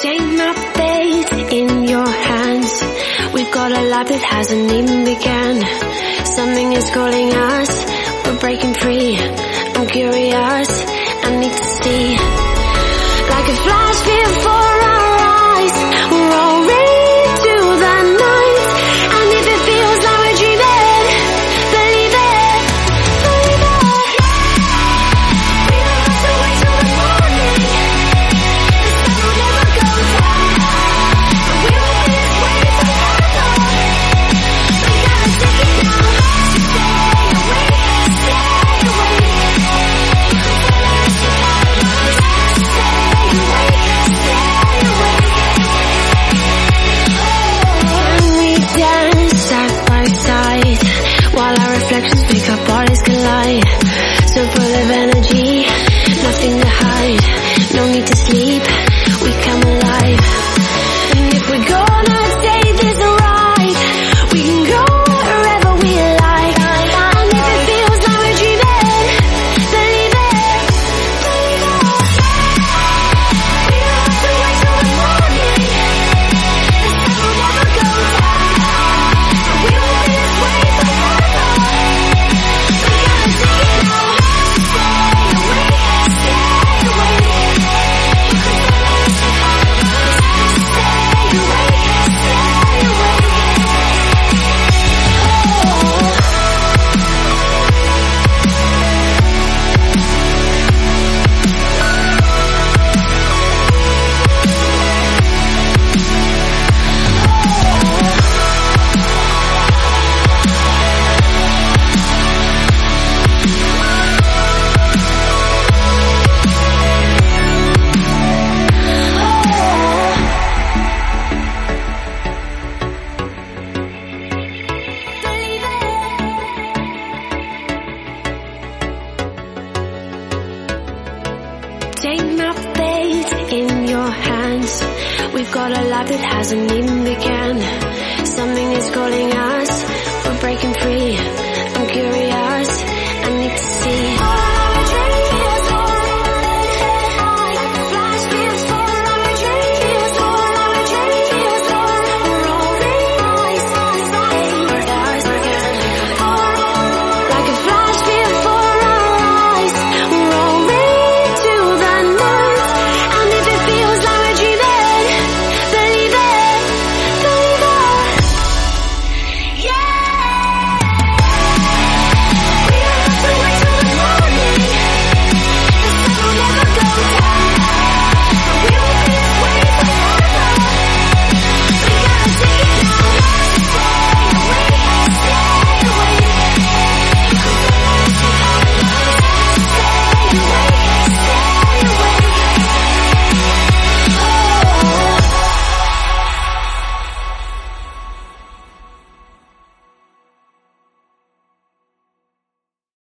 Take my fate in your hands. We've got a life that hasn't even begun. Something is calling us. We're breaking free. I'm curious. take my fate in your hands. We've got a life that hasn't even begun. Something is calling out.